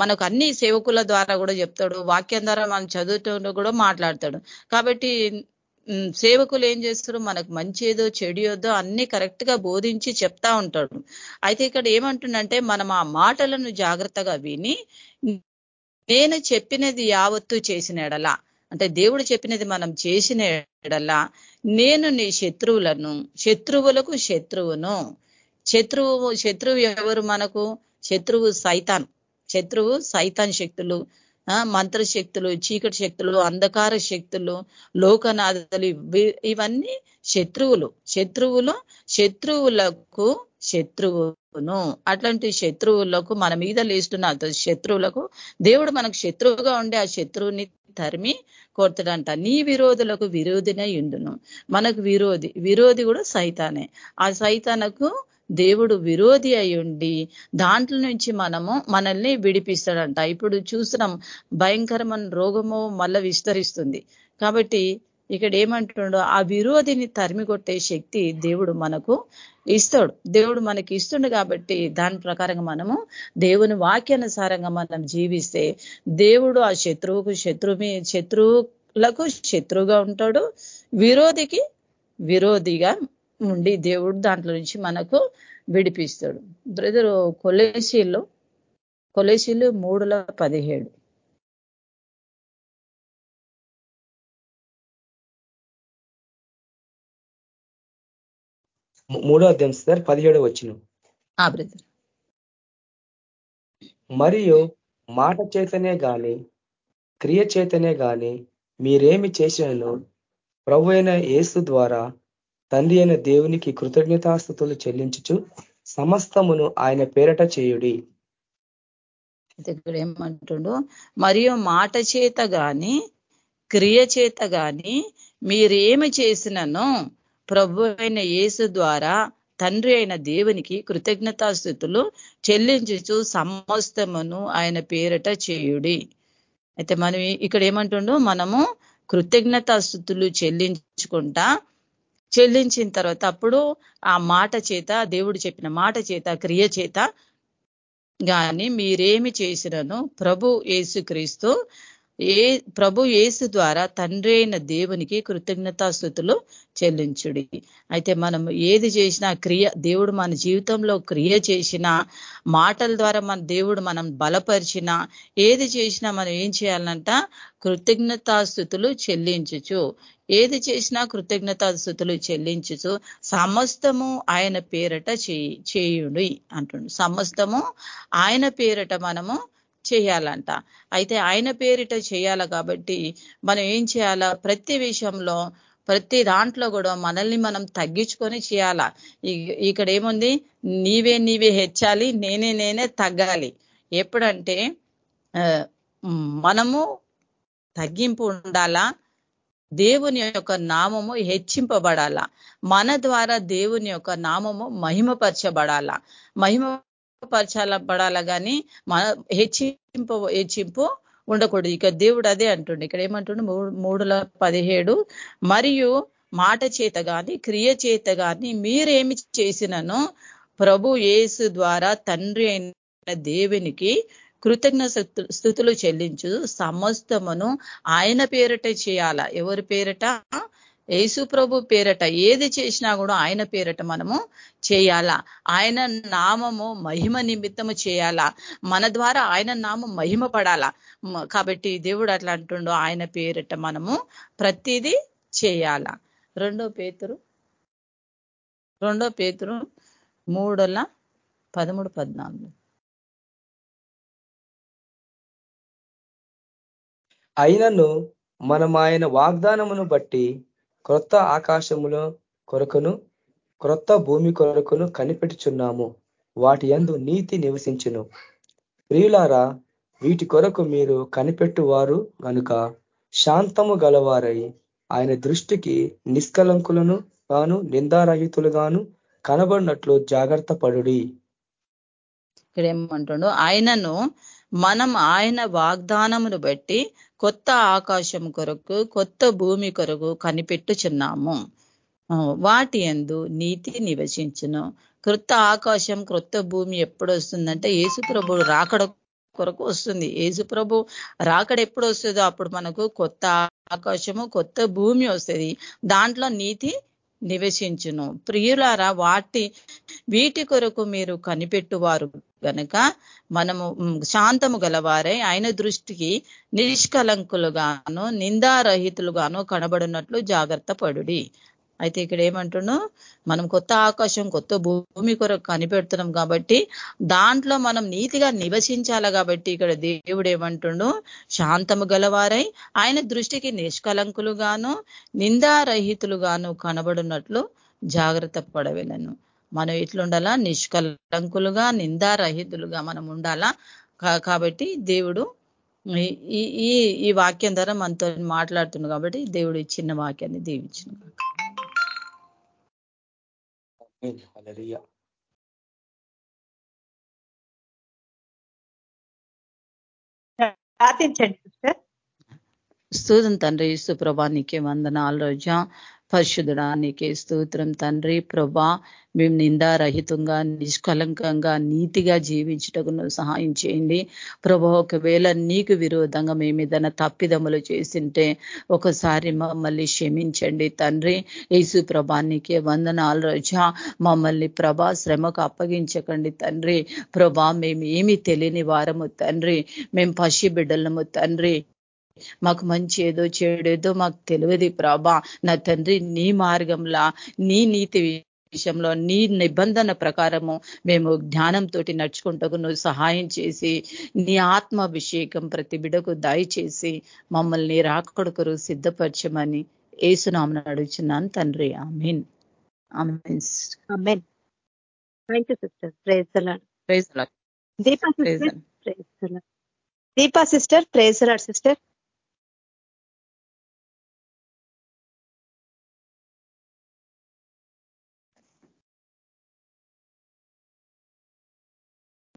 మనకు అన్ని సేవకుల ద్వారా కూడా చెప్తాడు. వాక్యం ద్వారా మనం చదువుతూ కూడా మాట్లాడతాడు. కాబట్టి సేవకులు ఏం చేస్తారు? మనకు మంచి ఏదో చెడు ఏదో అన్ని కరెక్ట్గా బోధించి చెప్తా ఉంటాడు. అయితే ఇక్కడ ఏమంటుండంటే మనం ఆ మాటలను జాగ్రత్తగా విని నేను చెప్పినది యావత్తు చేసినడలా అంటే దేవుడు చెప్పినది మనం చేసిన ఎడలా నేను నీ శత్రువులను శత్రువులకు శత్రువును. శత్రువు శత్రువు ఎవరు మనకు? శత్రువు సైతాన్. శత్రువు సైతాన్ శక్తులు మంత్రశక్తులు చీకటి శక్తులు అంధకార శక్తులు లోకనాథులు ఇవన్నీ శత్రువులు. శత్రువులు శత్రువులకు శత్రువును. అట్లాంటి శత్రువులకు మన మీద లేస్తున్న శత్రువులకు దేవుడు మనకు శత్రువుగా ఉండే ఆ శత్రువుని తరిమి కొడతాడంట. నీ విరోధులకు విరోధినే ఇండును మనకు విరోధి విరోధి కూడా సైతానే. ఆ సైతానకు దేవుడు విరోధి అయ్యుండి దాంట్లో నుంచి మనము మనల్ని విడిపిస్తాడంట. ఇప్పుడు చూసినాం భయంకరమైన రోగము మళ్ళా విస్తరిస్తుంది. కాబట్టి ఇక్కడ ఏమంటుండో ఆ విరోధిని తరిమి కొట్టే శక్తి దేవుడు మనకు ఇస్తాడు. దేవుడు మనకి ఇస్తుండు కాబట్టి దాని ప్రకారంగా మనము దేవుని వాక్యానుసారంగా మనం జీవిస్తే దేవుడు ఆ శత్రువుకు శత్రువు శత్రువులకు శత్రువుగా ఉంటాడు. విరోధికి విరోధిగా ఉండి దేవుడు దాంట్లో నుంచి మనకు విడిపిస్తాడు. బ్రదరు కొలేశీలు కొలేశీలు మూడుల పదిహేడు. మూడో అధ్యాయం సార్ పదిహేడో వచ్చిన మరియు మాట చేతనే గాని క్రియ చేతనే గాని మీరేమి చేసినను ప్రభు అయిన యేసు ద్వారా తండ్రి అయిన దేవునికి కృతజ్ఞతాస్థుతులు చెల్లించుచు సమస్తమును ఆయన పేరట చేయుడి. ఇక్కడ ఏమంటుండు? మరియు మాట చేత గాని క్రియ చేత గాని మీరేమి చేసినను ప్రభు అయిన యేసు ద్వారా తండ్రి అయిన దేవునికి కృతజ్ఞతాస్థుతులు చెల్లించుచు సమస్తమును ఆయన పేరట చేయుడి. అయితే మనం ఇక్కడ ఏమంటుండో మనము కృతజ్ఞతాస్థుతులు చెల్లించుకుంటా చెల్లించిన తర్వాత అప్పుడు ఆ మాట చేత దేవుడు చెప్పిన మాట చేత క్రియ చేత కానీ మీరేమి చేసినను ప్రభు ఏసుక్రీస్తు ఏ ప్రభు యేసు ద్వారా తండ్రి అయిన దేవునికి కృతజ్ఞతాస్థుతులు చెల్లించుడి. అయితే మనం ఏది చేసినా క్రియ దేవుడు మన జీవితంలో క్రియ చేసిన మాటల ద్వారా మన దేవుడు మనం బలపరిచిన ఏది చేసినా మనం ఏం చేయాలంట? కృతజ్ఞతాస్థుతులు చెల్లించుచు. ఏది చేసినా కృతజ్ఞతాస్థుతులు చెల్లించుచు. సమస్తము ఆయన పేరట చేయుడి అంటుండు. సమస్తము ఆయన పేరట మనము చేయాలంట. అయితే ఆయన పేరిట చేయాల కాబట్టి మనం ఏం చేయాలా? ప్రతి విషయంలో ప్రతి దాంట్లో కూడా మనల్ని మనం తగ్గించుకొని చేయాలా? ఇక్కడ ఏముంది? నీవే నీవే హెచ్చాలి నేనే నేనే తగ్గాలి. ఎప్పుడంటే మనము తగ్గింపు ఉండాలా? దేవుని యొక్క నామము హెచ్చింపబడాలా? మన ద్వారా దేవుని యొక్క నామము మహిమపరచబడాలా? మహిమ పరచాలబడాల కానీ మన హెచ్చింపు హెచ్చింపు ఉండకూడదు. ఇక దేవుడు అదే అంటుండే. ఇక్కడ ఏమంటుండే? మూడుల పదిహేడు. మరియు మాట చేత కానీ క్రియ చేత కానీ మీరేమి చేసినను ప్రభు యేసు ద్వారా తండ్రి అయిన దేవునికి కృతజ్ఞ స్థుతులు చెల్లించు. సమస్తమును ఆయన పేరిట చేయాల? ఎవరి పేరిట? యేసు ప్రభు పేరట ఏది చేసినా కూడా ఆయన పేరట మనము చేయాలా? ఆయన నామము మహిమ నిమిత్తము చేయాలా? మన ద్వారా ఆయన నామం మహిమ పడాలా? కాబట్టి దేవుడు అట్లా అంటుండో ఆయన పేరట మనము ప్రతిదీ చేయాలా? రెండో పేతురు రెండో పేతురు మూడుల పదమూడు పద్నాలుగు. అయినను మనం ఆయన వాగ్దానమును బట్టి క్రొత్త ఆకాశముల కొరకును క్రొత్త భూమి కొరకును కనిపెట్టుచున్నాము. వాటి ఎందు నీతి నివసించును. ప్రియులారా వీటి కొరకు మీరు కనిపెట్టువారు కనుక శాంతము గలవారై ఆయన దృష్టికి నిష్కలంకులను గాను నిందారహితులుగాను కనబడినట్లు జాగ్రత్త పడుడి. ఇక్కడ ఏమంటుండో? ఆయనను మనం ఆయన వాగ్దానమును బట్టి కొత్త ఆకాశం కొరకు కొత్త భూమి కొరకు కనిపెట్టుచున్నాము. వాటి ఎందు నీతి నివసించును. కృత ఆకాశం క్రొత్త భూమి ఎప్పుడు వస్తుందంటే ఏసుప్రభు రాకడ కొరకు వస్తుంది. యేసుప్రభు రాకడ ఎప్పుడు వస్తుందో అప్పుడు మనకు కొత్త ఆకాశము కొత్త భూమి వస్తుంది. దాంట్లో నీతి నివసించును. ప్రియులారా వాటి వీటి కొరకు మీరు కనిపెట్టువారు గనక మనము శాంతము గలవారై ఆయన దృష్టికి నిష్కలంకులుగాను నిందారహితులుగాను కనబడినట్లు జాగ్రత్త పడుడి. అయితే ఇక్కడ ఏమంటున్నాం మనం కొత్త ఆకాశం కొత్త భూమి కొరకు కనిపెడుతున్నాం కాబట్టి దాంట్లో మనం నీతిగా నివసించాలి కాబట్టి ఇక్కడ దేవుడు ఏమంటుండు? శాంతము గలవారై ఆయన దృష్టికి నిష్కలంకులుగాను నిందారహితులుగాను కనబడినట్లు జాగ్రత్త పడవలను. మనం ఎట్లుండాలా? నిష్కలంకులుగా నిందారహితులుగా మనం ఉండాలా? కాబట్టి దేవుడు ఈ ఈ వాక్యం ద్వారా మనతో మాట్లాడుతున్నాడు కాబట్టి దేవుడు ఈ చిన్న వాక్యాన్ని దీవించిన. ప్రార్థించండి సిస్టర్ స్తూతం తండ్రి సుప్రభా నీకే వందనాలు రోజా పరిశుద్ధుడా నీకే స్తోత్రం తండ్రి. ప్రభా మేము నిందారహితంగా నిష్కలంకంగా నీతిగా జీవించటకు సహాయం చేయండి. ప్రభా ఒకవేళ నీకు విరోధంగా మేము ఏదైనా తప్పిదములు చేసింటే ఒకసారి మమ్మల్ని క్షమించండి తండ్రి. యేసు ప్రభా నీకే వందనాలు రోజా. మమ్మల్ని ప్రభా శ్రమకు అప్పగించకండి తండ్రి. ప్రభా మేము ఏమి తెలియని వారము తండ్రి. మేము పసి బిడ్డలము తండ్రి. మాకు మంచి ఏదో చెడేదో మాకు తెలియదు ప్రభా. నా తండ్రి నీ మార్గంలా నీ నీతి విషయంలో నీ నిబంధన ప్రకారము మేము జ్ఞానంతో నడుచుకుంటకు నువ్వు సహాయం చేసి నీ ఆత్మాభిషేకం ప్రతి బిడకు దయచేసి మమ్మల్ని రాకడొకరు సిద్ధపరచమని ఏసునామను అడుగుచున్నాను తండ్రి. Amen. Deepa sister praise sister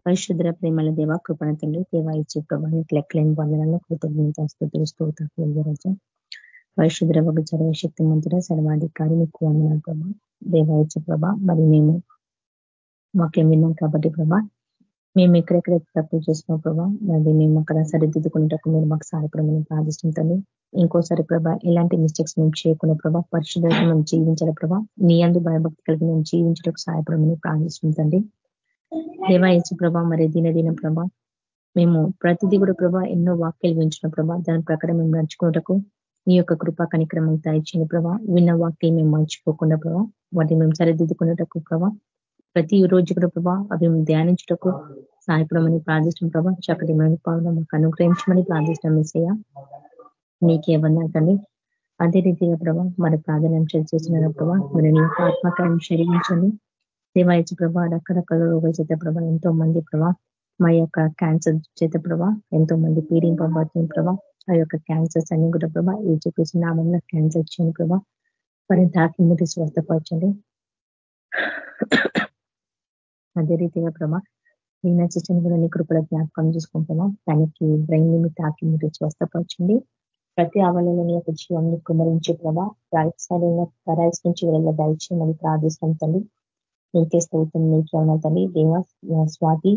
పరిశుద్ర ప్రేమల దేవ కృపణ తండ్రి దేవ ఇచ్చే ప్రభానికి లెక్కలేని బంధనాల్లో కృతజ్ఞత స్థుతులు స్తోత్రం పరిశుద్ర ఒక సర్వశక్తి మంతుడ సర్వాధికారి మీకు వందనాలు ప్రభా. దేవ ఇచ్చే ప్రభా మరి మేము వాక్యం విన్నాం కాబట్టి ప్రభా మేము ఎక్కడెక్కడ తప్పులు చేస్తున్నాం ప్రభా మరి మేము అక్కడ సరిదిద్దుకునేటప్పుడు మీరు మాకు సహాయపడమని ప్రార్థిస్తుంటాను ఇంకోసారి ప్రభా ఎలాంటి మిస్టేక్స్ మేము చేయకుండా ప్రభా పరిశుద్ధంగా మేము జీవించాలి ప్రభా నీ అందు భయభక్తి కలిగి మేము జీవించడానికి సహాయపడమని ప్రార్థిస్తుంటండి దేవాయచు ప్రభా మరి దినదిన ప్రభా మేము ప్రతిదీ కూడా ప్రభా ఎన్నో వాక్యాలు వించిన ప్రభా దాని ప్రకారం మేము నడుచుకున్నటకు నీ యొక్క కృపా కనిక్రమం ఇచ్చిన ప్రభా. విన్న వాక్యం మేము మర్చిపోకుండా ప్రభా వాటిని మేము సరిదిద్దుకున్నటకు ప్రభా ప్రతి రోజు కూడా ప్రభా అవి మేము ధ్యానించుటకు సహాయపడమని ప్రార్థిష్టం ప్రభా. చక్కటి పాలన మాకు అనుగ్రహించమని ప్రార్థిష్టం మిసయ్య నీకేమన్నా కానీ అదే రీతిగా ప్రభా మరి ప్రార్థన చేసిన ప్రభా? మరి నీ ఆత్మకారం శరీరించండి. దేవాయచ ప్రభా రకరకాల రోగాల చేత ప్రభా ఎంతో మంది ప్రభా మా యొక్క క్యాన్సర్ చేత ప్రభా ఎంతో మంది పీడింపబడుతుంది ప్రభా ఆ యొక్క క్యాన్సర్స్ అన్ని కూడా ప్రభా ఈ చెప్పేసి నామంలో క్యాన్సర్ వచ్చింది ప్రభా. మరి దాకి మీరు స్వస్థపరచండి. అదే రీతిగా ప్రభా నేను సిస్టమ్ కూడా నీ కృపల జ్ఞాపకం చేసుకుంటున్నాం. దానికి బ్రెయిన్ని తాకి మీరు స్వస్థపరచండి. ప్రతి అవలంలో యొక్క జీవాన్ని కుమరించి ప్రభా రైట్ సైడ్ రైట్స్ నుంచి వెళ్ళ దయచేయమని ప్రార్థిస్తాం తల్లి నీకే స్తోత్రం నీకే ఉన్న దేవ స్వాతి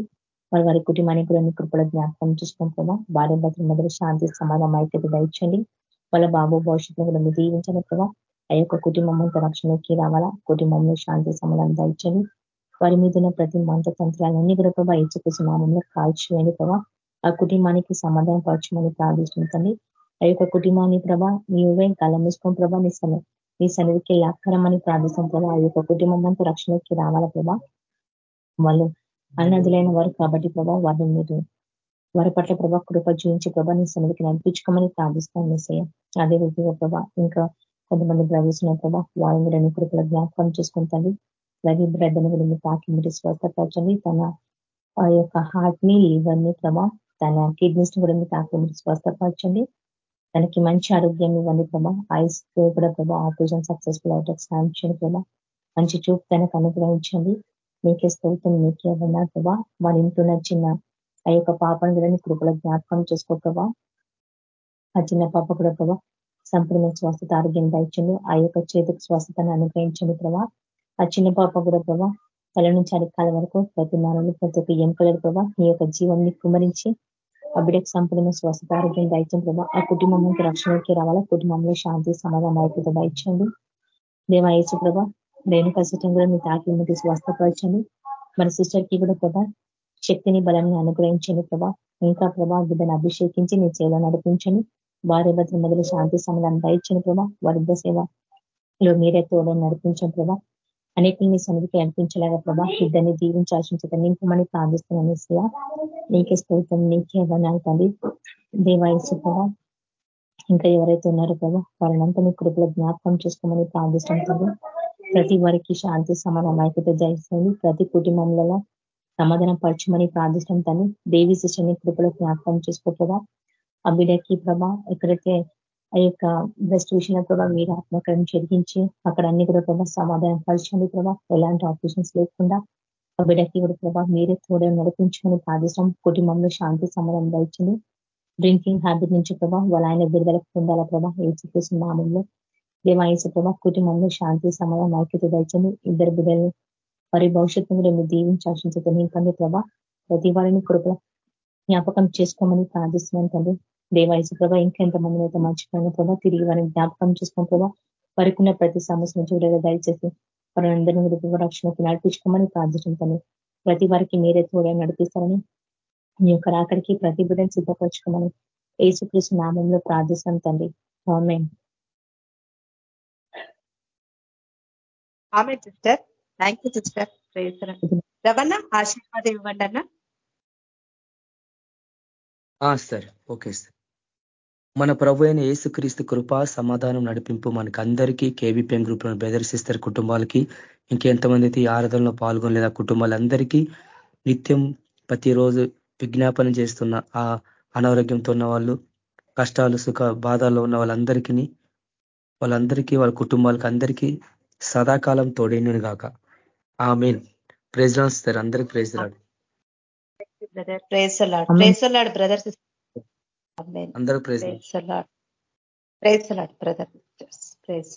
వారి వారి కుటుంబానికి కూడా మీ కృపల జ్ఞాపకం చూసుకుంటున్నా. భార్య భద్రుల మొదటి శాంతి సమాధానం ఐక్యత దయచండి వాళ్ళ బాబు భవిష్యత్తును కూడా మీరు దీవించండి ప్రభా. ఆ యొక్క కుటుంబం అంతా రక్షణకి రావాలా? కుటుంబంలో శాంతి సమాధానం దయచండి వారి మీద ఉన్న ప్రతి మంత తంత్రాలన్నీ కూడా ప్రభా ఇచ్చుకోసం నామంలో కాల్చివేయండి ప్రభా. ఆ కుటుంబానికి సమాధానం పరచమని ప్రార్థిస్తుంటండి ఆ యొక్క కుటుంబాన్ని ప్రభా నీవే కలమిసుకోం ప్రభా నీ నీ సన్నిధికి లాక్కరమని ప్రార్థిస్తాం ప్రభా ఆ యొక్క కుటుంబం అంతా రక్షణకి రావాల ప్రభా? వాళ్ళు అన్నదులైన వారు కాబట్టి ప్రభా వారిని మీరు వారి పట్ల ప్రభా కృప జీవించి ప్రభా నీ సన్నిధికి నడిపించుకోమని ప్రార్థిస్తాం మిసయ్య అదే రీతిగా ప్రభా ఇంకా కొంతమంది ప్రవేశిన ప్రభా వారి మీరు కృపల జ్ఞాపకం చేసుకుంటాను రవి బ్రెడ్ని కూడా మీరు తాకి మీరు స్వస్థపరచండి. తన ఆ యొక్క హార్ట్ని లివర్ని ప్రభా తన కిడ్నీస్ని కూడా మీరు తాకి మీరు స్వస్థపరచండి. తనకి మంచి ఆరోగ్యం ఇవ్వండి ప్రభా. ఐస్ కూడా ప్రభా ఆపరేషన్ సక్సెస్ఫుల్ అవటం సాయం చేయండి ప్రభా. మంచి చూపు తనకు అనుగ్రహించండి. నీకే స్థౌతం మీకే అన్నారు ప్రభా. వారి ఇంట్లో నచ్చిన ఆ యొక్క పాపను కూడా నీ కృపల జ్ఞాపకం చేసుకో ప్రభా. ఆ చిన్న పాప కూడా ప్రభా సంపూర్ణ స్వస్థత ఆరోగ్యం దాయించండి. ఆ యొక్క చేతికి స్వస్థతను అనుగ్రహించండి ప్రభా. ఆ చిన్న పాప కూడా ప్రభా తల నుంచి అడికాల వరకు ప్రతి నాలుగు ప్రతి ఒక్క ఎంకల ప్రభా నీ యొక్క జీవాన్ని కుమరించి ఆ బిడకు సంపూర్ణ స్వస్థత ఆరోగ్యం దయచండి ప్రభా. ఆ కుటుంబం రక్షణకి రావాలా? కుటుంబంలో శాంతి సమాధానం ఐక్యత దయచండి దేవాయసు ప్రభా రేణుకా సిస్టమ్ కూడా మీ తాకి మీకు స్వస్థపరచండి. మన సిస్టర్కి కూడా ప్రభా శక్తిని బలాన్ని అనుగ్రహించండి ప్రభా. ఇంకా ప్రభా బిడ్డను అభిషేకించి నీ సేవ నడిపించండి. భార్య భద్ర మొదలు శాంతి సమాధానం దయచండి ప్రభా. వారి సేవలో మీరే తోడని నడిపించండి ప్రభా. అనేకుల్ని సన్నిధికి అనిపించలేగా ప్రభా ఇద్దరిని దీవించాల్సిన చేత నింపమని ప్రార్థిస్తున్నాను ఇస్లా నీకే స్తోత్రం నీకే వనాలు తల్లి దేవాయసు ప్రభా ఇంకా ఎవరైతే ఉన్నారో ప్రభా వారినంతా నీ కృపలో జ్ఞాపకం చేసుకోమని ప్రార్థిస్తుంటారు ప్రతి వారికి శాంతి సమాధానం ఐక్యత జయిస్తుంది ప్రతి కుటుంబంలో సమాధానం పరచమని ప్రార్థిస్తాం తను దేవి శిష్యుని కృపలో జ్ఞాపకం చేసుకో ఆ బిడ్డకి ప్రభా ఎక్కడైతే ఆ యొక్క బ్రెస్ట్ విషయంలో ప్రభావ మీరు ఆత్మకరం చెరిగించి అక్కడ అన్ని కూడా ప్రభా సమాధానం పరచండి ప్రభా. ఎలాంటి ఆపరేషన్స్ లేకుండా ఆ బిడ్డకి కూడా ప్రభా మీరే తోడే నడిపించుకొని ప్రార్థిస్తాం కుటుంబంలో శాంతి సమాధానం దాల్చింది డ్రింకింగ్ హ్యాబిట్ నుంచి ప్రభా వాళ్ళ ఆయన విడుదలకు పొందాల ప్రభా? ఏ నామంలో దేవాయసు ప్రభా కుటుంబంలో శాంతి సమాధానం ఐక్యత దాల్చండి ఇద్దరు బిడ్డలు వారి భవిష్యత్తు కూడా మీరు దీవించాల్సిన చేత నీకండి ప్రభా. ప్రతి వారిని కృప జ్ఞాపకం చేసుకోమని ప్రార్థిస్తున్నాను తండ్రి. దేవాయసు ప్రభా ఇంకా ఎంతమంది అయితే మర్చిపోయిన ప్రభా తిరిగి వారిని జ్ఞాపకం చేసుకున్న ప్రభా వారికి ఉన్న ప్రతి సమస్య నుంచి కూడా దయచేసి వారందరినీ కూడా రక్షణకు నడిపించుకోమని ప్రార్థించుతాను ప్రతి వారికి మీరే తోడే నడిపిస్తారని మీ యొక్క రాకడికి ప్రతి బిడ్డను సిద్ధపరచుకోమని ఏసుకృష్ణ నామంలో ప్రార్థిస్తాం తండ్రి. ఆమె sister. Thank you sister. Praise రవణ ఆశీర్వాదం ఇవ్వండి అన్న. సరే. Okay sir. మన ప్రభు అయిన యేసుక్రీస్తు కృప సమాధానం నడిపింపు మనకి అందరికీ కేవీపీఎం గ్రూప్ బ్రదర్ సిస్టర్ కుటుంబాలకి ఇంకెంతమంది అయితే ఈ ఆరాధనలో పాల్గొనలేదు ఆ కుటుంబాలందరికీ నిత్యం ప్రతిరోజు విజ్ఞాపన చేస్తున్న ఆ అనారోగ్యంతో ఉన్న వాళ్ళు కష్టాలు సుఖ బాధల్లో ఉన్న వాళ్ళందరికీ వాళ్ళందరికీ వాళ్ళ కుటుంబాలకు అందరికీ సదాకాలం తోడైనను గాక ఆ మెయిన్ సార్ అందరికి బ్రదర్ అలాడ్ ప్రేజ్ అలాడ్ బ్రదర్ అందరూ ప్రైజ్ ప్రేజ్ బ్రదర్ ప్రేజ్